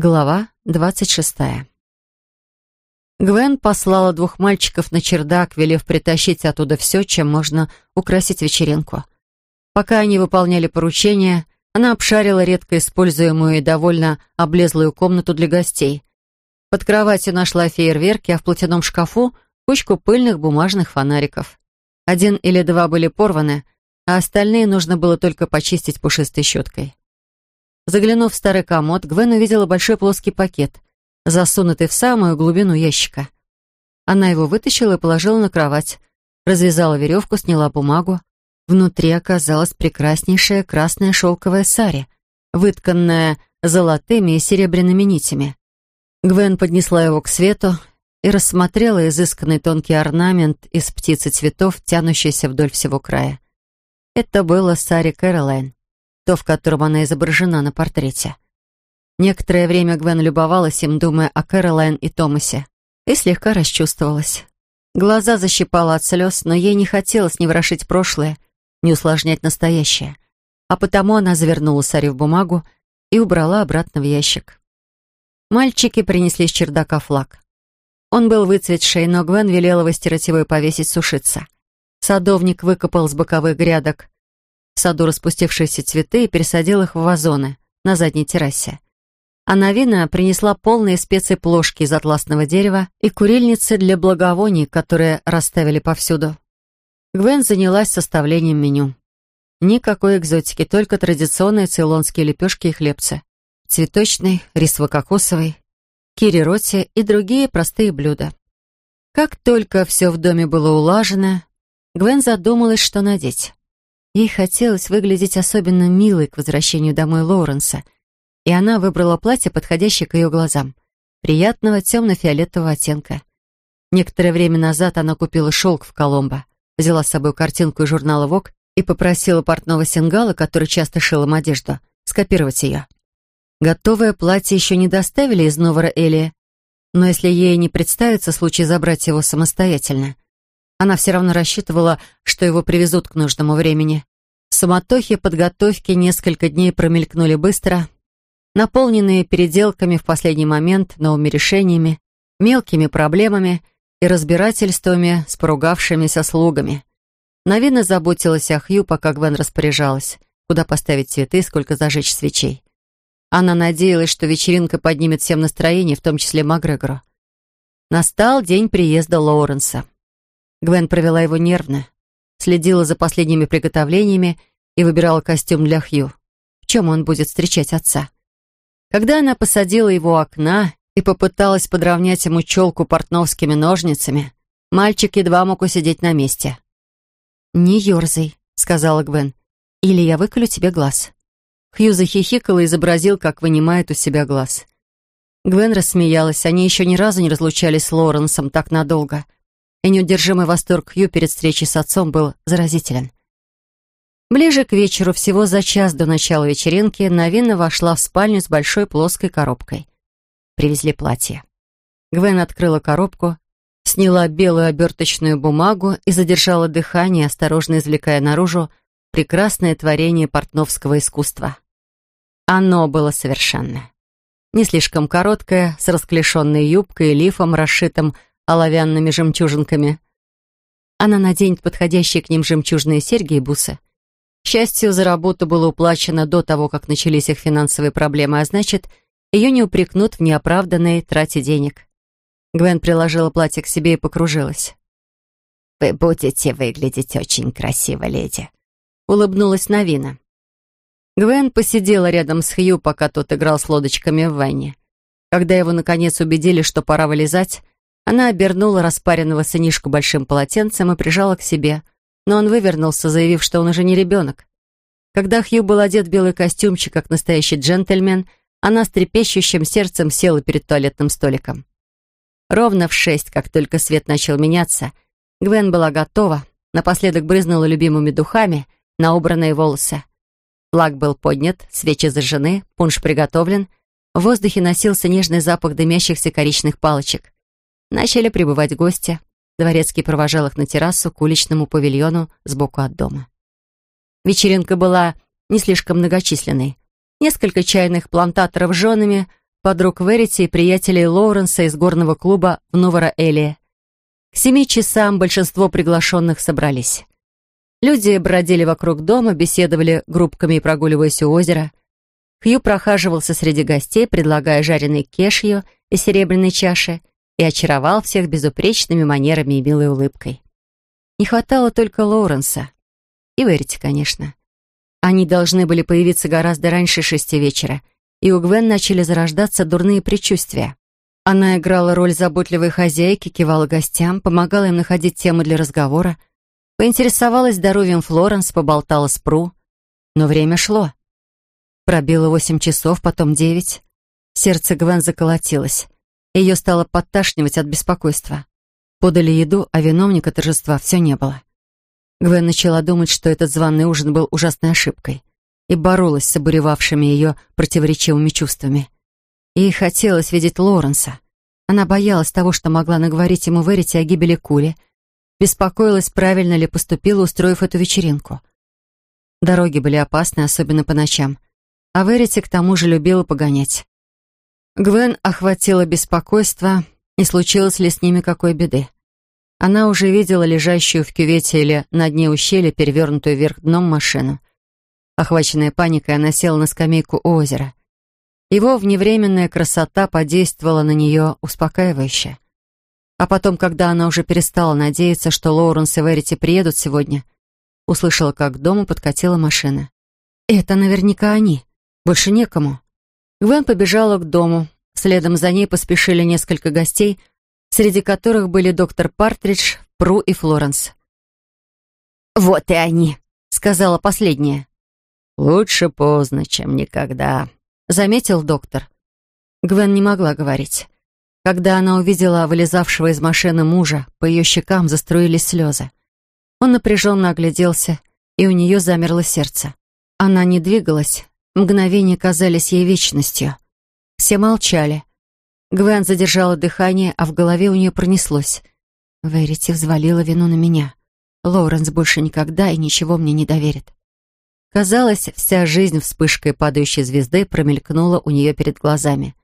Глава двадцать шестая. Гвен послала двух мальчиков на чердак, велев притащить оттуда все, чем можно украсить вечеринку. Пока они выполняли поручение, она обшарила редко используемую и довольно облезлую комнату для гостей. Под кроватью нашла фейерверки, а в платяном шкафу — кучку пыльных бумажных фонариков. Один или два были порваны, а остальные нужно было только почистить пушистой щеткой. Заглянув в старый комод, Гвен увидела большой плоский пакет, засунутый в самую глубину ящика. Она его вытащила и положила на кровать, развязала веревку, сняла бумагу. Внутри оказалась прекраснейшая красная шелковая сари, вытканная золотыми и серебряными нитями. Гвен поднесла его к свету и рассмотрела изысканный тонкий орнамент из птиц и цветов, тянущийся вдоль всего края. Это было сари Кэролайн то, в котором она изображена на портрете. Некоторое время Гвен любовалась им, думая о Кэролайн и Томасе, и слегка расчувствовалась. Глаза защипала от слез, но ей не хотелось ни ворошить прошлое, ни усложнять настоящее. А потому она завернула Саре в бумагу и убрала обратно в ящик. Мальчики принесли с чердака флаг. Он был выцветший, но Гвен велела выстирать его и повесить сушиться. Садовник выкопал с боковых грядок саду распустившиеся цветы и пересадил их в вазоны на задней террасе. А Навина принесла полные специи плошки из атласного дерева и курильницы для благовоний, которые расставили повсюду. Гвен занялась составлением меню. Никакой экзотики, только традиционные цейлонские лепешки и хлебцы. Цветочный, рисово-кокосовый, кири-роти и другие простые блюда. Как только все в доме было улажено, Гвен задумалась, что надеть. Ей хотелось выглядеть особенно милой к возвращению домой Лоуренса, и она выбрала платье, подходящее к ее глазам, приятного темно-фиолетового оттенка. Некоторое время назад она купила шелк в Коломбо, взяла с собой картинку из журнала «Вок» и попросила портного Сингала, который часто шил им одежду, скопировать ее. Готовое платье еще не доставили из Новора Элия, но если ей не представится случай забрать его самостоятельно, она все равно рассчитывала, что его привезут к нужному времени. Самотохи подготовки несколько дней промелькнули быстро, наполненные переделками в последний момент, новыми решениями, мелкими проблемами и разбирательствами с поругавшимися слугами. Навина заботилась о Хью, пока Гвен распоряжалась, куда поставить цветы сколько зажечь свечей. Она надеялась, что вечеринка поднимет всем настроение, в том числе Макгрегору. Настал день приезда Лоуренса. Гвен провела его нервно, следила за последними приготовлениями и выбирала костюм для Хью. В чем он будет встречать отца? Когда она посадила его у окна и попыталась подровнять ему челку портновскими ножницами, мальчик едва мог усидеть на месте. «Не ерзай», — сказала Гвен, — «или я выколю тебе глаз». Хью захихикал и изобразил, как вынимает у себя глаз. Гвен рассмеялась, они еще ни разу не разлучались с Лоренсом так надолго — и неудержимый восторг Хью перед встречей с отцом был заразителен. Ближе к вечеру, всего за час до начала вечеринки, Новина вошла в спальню с большой плоской коробкой. Привезли платье. Гвен открыла коробку, сняла белую оберточную бумагу и задержала дыхание, осторожно извлекая наружу прекрасное творение портновского искусства. Оно было совершенное. Не слишком короткое, с расклешенной юбкой и лифом, расшитым оловянными жемчужинками. Она наденет подходящие к ним жемчужные серьги и бусы. Счастью, за работу было уплачено до того, как начались их финансовые проблемы, а значит, ее не упрекнут в неоправданной трате денег. Гвен приложила платье к себе и покружилась. «Вы будете выглядеть очень красиво, леди», — улыбнулась Новина. Гвен посидела рядом с Хью, пока тот играл с лодочками в ванне. Когда его, наконец, убедили, что пора вылезать, она обернула распаренного сынишку большим полотенцем и прижала к себе, но он вывернулся, заявив, что он уже не ребенок. Когда Хью был одет в белый костюмчик, как настоящий джентльмен, она с трепещущим сердцем села перед туалетным столиком. Ровно в шесть, как только свет начал меняться, Гвен была готова, напоследок брызнула любимыми духами на убранные волосы. Флаг был поднят, свечи зажжены, пунш приготовлен, в воздухе носился нежный запах дымящихся коричных палочек. Начали прибывать гости. Дворецкий провожал их на террасу к уличному павильону сбоку от дома. Вечеринка была не слишком многочисленной. Несколько чайных плантаторов с женами, подруг Верити и приятелей Лоуренса из горного клуба в Новора-Элии. К семи часам большинство приглашенных собрались. Люди бродили вокруг дома, беседовали группками и прогуливаясь у озера. Хью прохаживался среди гостей, предлагая жареный кешью из серебряной чаши, и очаровал всех безупречными манерами и милой улыбкой. Не хватало только Лоуренса. И Верити, конечно. Они должны были появиться гораздо раньше шести вечера, и у Гвен начали зарождаться дурные предчувствия. Она играла роль заботливой хозяйки, кивала гостям, помогала им находить темы для разговора, поинтересовалась здоровьем Флоренс, поболтала с Пру. Но время шло. Пробило восемь часов, потом девять. Сердце Гвен заколотилось. Ее стало подташнивать от беспокойства. Подали еду, а виновника торжества все не было. Гвен начала думать, что этот званый ужин был ужасной ошибкой и боролась с обуревавшими ее противоречивыми чувствами. Ей хотелось видеть Лоренса. Она боялась того, что могла наговорить ему Верите о гибели Кули, беспокоилась, правильно ли поступила, устроив эту вечеринку. Дороги были опасны, особенно по ночам, а Верите к тому же любила погонять. Гвен охватило беспокойство, и случилось ли с ними какой беды. Она уже видела лежащую в кювете или на дне ущелья перевернутую вверх дном машину. Охваченная паникой, она села на скамейку у озера. Его вневременная красота подействовала на нее успокаивающе. А потом, когда она уже перестала надеяться, что Лоуренс и Верити приедут сегодня, услышала, как к дому подкатила машина. «Это наверняка они. Больше некому». Гвен побежала к дому. Следом за ней поспешили несколько гостей, среди которых были доктор Партридж, Пру и Флоренс. «Вот и они», — сказала последняя. «Лучше поздно, чем никогда», — заметил доктор. Гвен не могла говорить. Когда она увидела вылезавшего из машины мужа, по ее щекам заструились слезы. Он напряженно огляделся, и у нее замерло сердце. Она не двигалась, мгновения казались ей вечностью. Все молчали. Гвен задержала дыхание, а в голове у нее пронеслось. Верити взвалила вину на меня. Лоуренс больше никогда и ничего мне не доверит. Казалось, вся жизнь вспышкой падающей звезды промелькнула у нее перед глазами.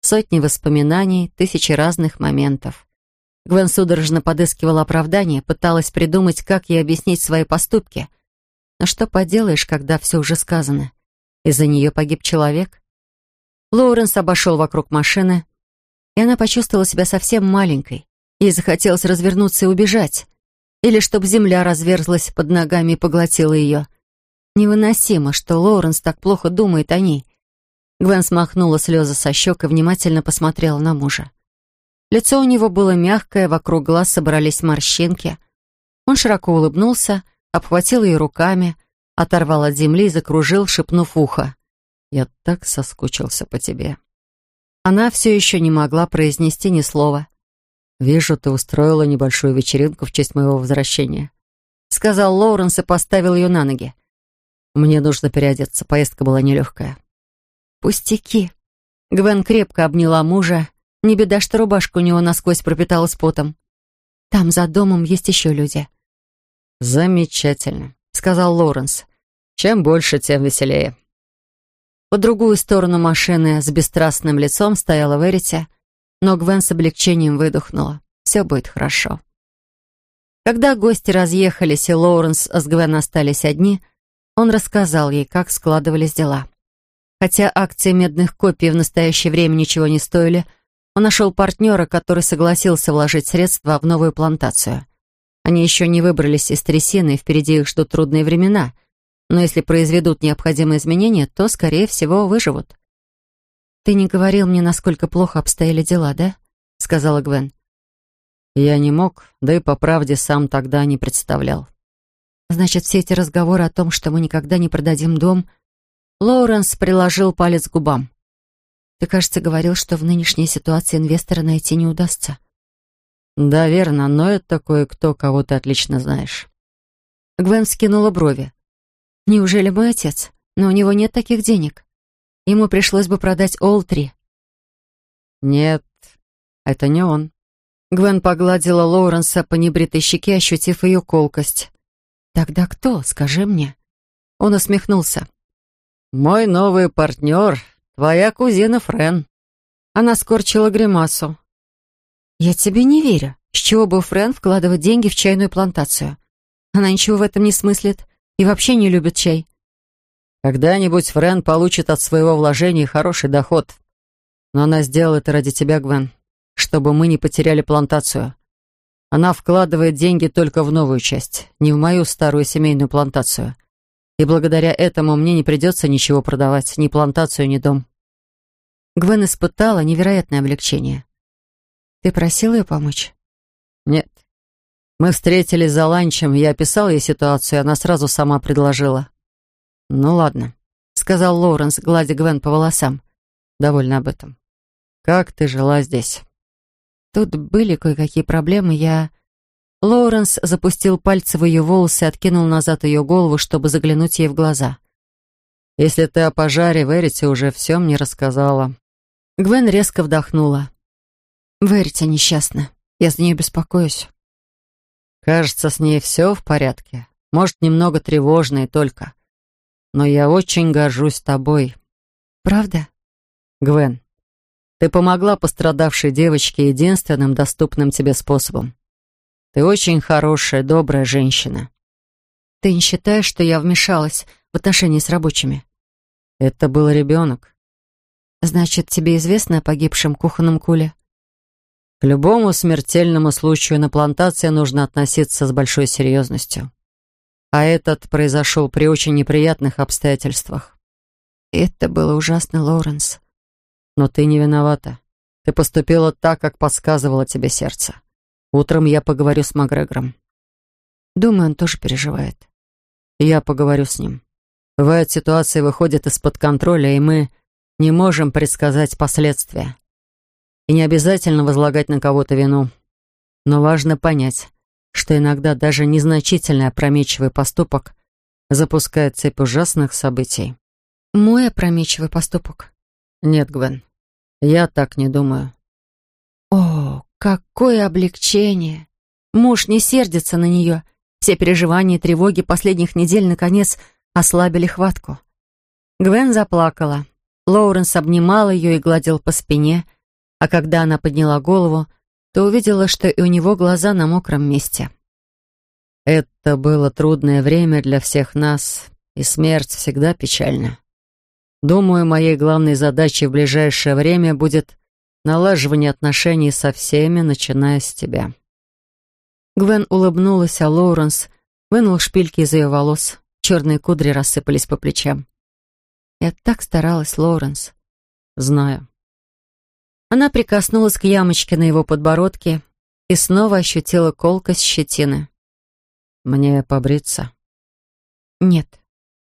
Сотни воспоминаний, тысячи разных моментов. Гвен судорожно подыскивала оправдание, пыталась придумать, как ей объяснить свои поступки. Но что поделаешь, когда все уже сказано? Из-за нее погиб человек? Лоуренс обошел вокруг машины, и она почувствовала себя совсем маленькой. Ей захотелось развернуться и убежать. Или чтобы земля разверзлась под ногами и поглотила ее. Невыносимо, что Лоуренс так плохо думает о ней. Гвен смахнула слезы со щек и внимательно посмотрела на мужа. Лицо у него было мягкое, вокруг глаз собрались морщинки. Он широко улыбнулся, обхватил ее руками, оторвал от земли и закружил, шепнув ухо. «Я так соскучился по тебе». Она все еще не могла произнести ни слова. «Вижу, ты устроила небольшую вечеринку в честь моего возвращения», сказал Лоуренс и поставил ее на ноги. «Мне нужно переодеться, поездка была нелегкая». «Пустяки». Гвен крепко обняла мужа. Не беда, что рубашка у него насквозь пропиталась потом. «Там за домом есть еще люди». «Замечательно», — сказал Лоуренс. «Чем больше, тем веселее». По другую сторону машины с бесстрастным лицом стояла Верити, но Гвен с облегчением выдохнула. Все будет хорошо. Когда гости разъехались и Лоуренс с Гвен остались одни, он рассказал ей, как складывались дела. Хотя акции медных копий в настоящее время ничего не стоили, он нашел партнера, который согласился вложить средства в новую плантацию. Они еще не выбрались из трясины, и впереди их ждут трудные времена — но если произведут необходимые изменения, то, скорее всего, выживут. «Ты не говорил мне, насколько плохо обстояли дела, да?» — сказала Гвен. «Я не мог, да и по правде сам тогда не представлял». «Значит, все эти разговоры о том, что мы никогда не продадим дом...» Лоуренс приложил палец к губам. «Ты, кажется, говорил, что в нынешней ситуации инвестора найти не удастся». «Да, верно, но это кое-кто, кого ты отлично знаешь». Гвен скинула брови. Неужели мой отец? Но у него нет таких денег. Ему пришлось бы продать Олтри. Нет, это не он. Гвен погладила Лоуренса по небритой щеке, ощутив ее колкость. «Тогда кто? Скажи мне». Он усмехнулся. «Мой новый партнер, твоя кузина Френ». Она скорчила гримасу. «Я тебе не верю. С чего бы Френ вкладывать деньги в чайную плантацию? Она ничего в этом не смыслит и вообще не любит чай». «Когда-нибудь Френ получит от своего вложения хороший доход. Но она сделала это ради тебя, Гвен, чтобы мы не потеряли плантацию. Она вкладывает деньги только в новую часть, не в мою старую семейную плантацию. И благодаря этому мне не придется ничего продавать, ни плантацию, ни дом». Гвен испытала невероятное облегчение. «Ты просил ее помочь?» «Нет. Мы встретились за ланчем, я описал ей ситуацию, она сразу сама предложила». «Ну ладно», — сказал Лоуренс, гладя Гвен по волосам. «Довольно об этом. Как ты жила здесь?» Тут были кое-какие проблемы, я... Лоуренс запустил пальцы в ее волосы и откинул назад ее голову, чтобы заглянуть ей в глаза. «Если ты о пожаре в Эрите уже все мне рассказала». Гвен резко вдохнула. «Верите несчастна. Я за нее беспокоюсь». «Кажется, с ней все в порядке. Может, немного тревожно и только. Но я очень горжусь тобой». «Правда?» «Гвен, ты помогла пострадавшей девочке единственным доступным тебе способом. Ты очень хорошая, добрая женщина». «Ты не считаешь, что я вмешалась в отношения с рабочими?» «Это был ребенок. Значит, тебе известно о погибшем кухонном куле? К любому смертельному случаю на плантации нужно относиться с большой серьезностью. А этот произошел при очень неприятных обстоятельствах. Это было ужасно, Лоуренс. Но ты не виновата. Ты поступила так, как подсказывало тебе сердце. Утром я поговорю с Макгрегором. Думаю, он тоже переживает. Я поговорю с ним. Бывают ситуации выходят из-под контроля, и мы не можем предсказать последствия. И не обязательно возлагать на кого-то вину. Но важно понять, что иногда даже незначительный опрометчивый поступок запускает цепь ужасных событий. Мой опрометчивый поступок? Нет, Гвен, я так не думаю. О, какое облегчение! Муж не сердится на нее. Все переживания и тревоги последних недель, наконец, ослабили хватку. Гвен заплакала. Лоуренс обнимал ее и гладил по спине, а когда она подняла голову, то увидела, что и у него глаза на мокром месте. «Это было трудное время для всех нас, и смерть всегда печальна. Думаю, моей главной задачей в ближайшее время будет налаживание отношений со всеми, начиная с тебя». Гвен улыбнулась, а Лоуренс вынул шпильки из ее волос. Черные кудри рассыпались по плечам. Я так старалась, Лоуренс. Знаю. Она прикоснулась к ямочке на его подбородке и снова ощутила колкость щетины. Мне побриться? Нет,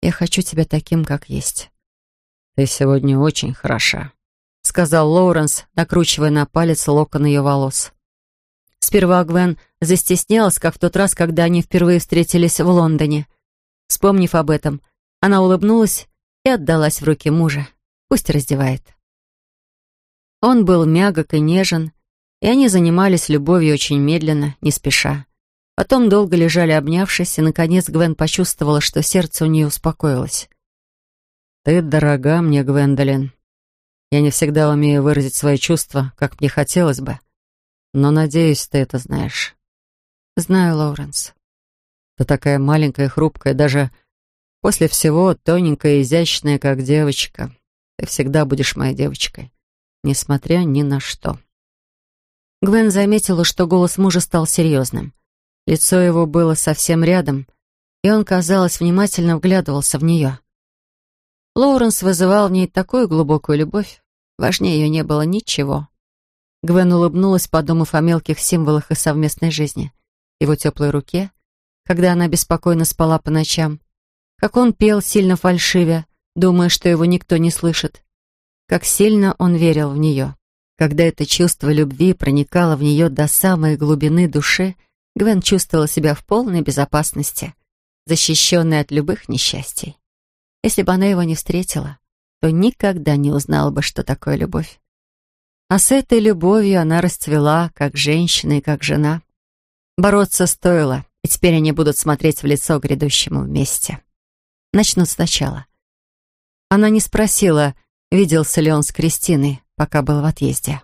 я хочу тебя таким, как есть. Ты сегодня очень хороша, сказал Лоуренс, накручивая на палец локон ее волос. Сперва Гвен застеснялась, как в тот раз, когда они впервые встретились в Лондоне. Вспомнив об этом, она улыбнулась и отдалась в руки мужа. Пусть раздевает. Он был мягок и нежен, и они занимались любовью очень медленно, не спеша. Потом долго лежали обнявшись, и, наконец, Гвен почувствовала, что сердце у нее успокоилось. «Ты дорога мне, Гвендолин. Я не всегда умею выразить свои чувства, как мне хотелось бы. Но, надеюсь, ты это знаешь». «Знаю, Лоуренс». «Ты такая маленькая хрупкая, даже После всего тоненькая и изящная, как девочка. Ты всегда будешь моей девочкой, несмотря ни на что. Гвен заметила, что голос мужа стал серьезным. Лицо его было совсем рядом, и он, казалось, внимательно вглядывался в нее. Лоуренс вызывал в ней такую глубокую любовь, важнее ее не было ничего. Гвен улыбнулась, подумав о мелких символах и совместной жизни. Его теплой руке, когда она беспокойно спала по ночам, как он пел, сильно фальшивя, думая, что его никто не слышит. Как сильно он верил в нее. Когда это чувство любви проникало в нее до самой глубины души, Гвен чувствовала себя в полной безопасности, защищенной от любых несчастий. Если бы она его не встретила, то никогда не узнала бы, что такое любовь. А с этой любовью она расцвела, как женщина и как жена. Бороться стоило, и теперь они будут смотреть в лицо грядущему вместе. Начнут сначала. Она не спросила, виделся ли он с Кристиной, пока был в отъезде.